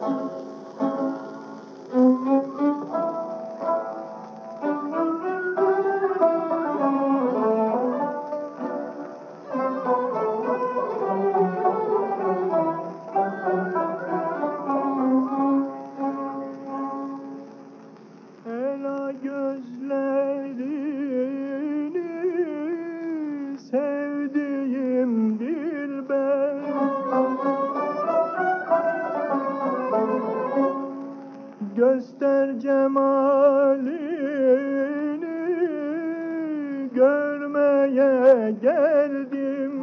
Ela Göster cemalini görmeye geldim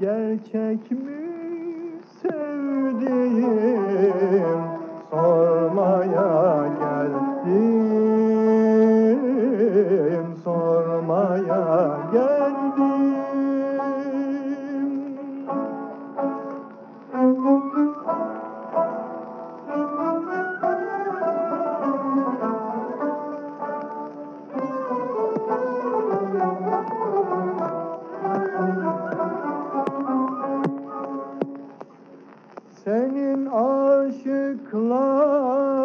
Gerçek mi aşıkların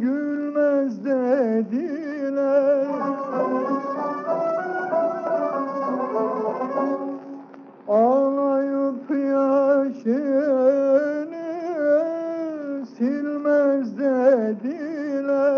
gülmez dediler. Ağlayıp yaşını silmez dediler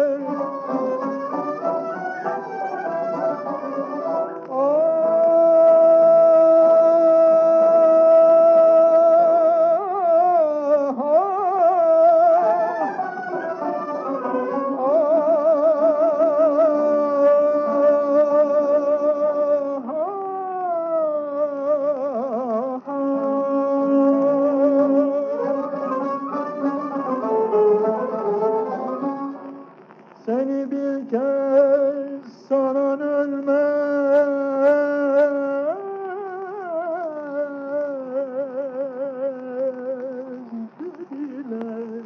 Seni bir kez sanan ölmez dediler.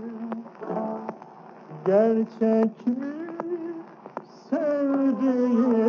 Gerçek mi sevdiğim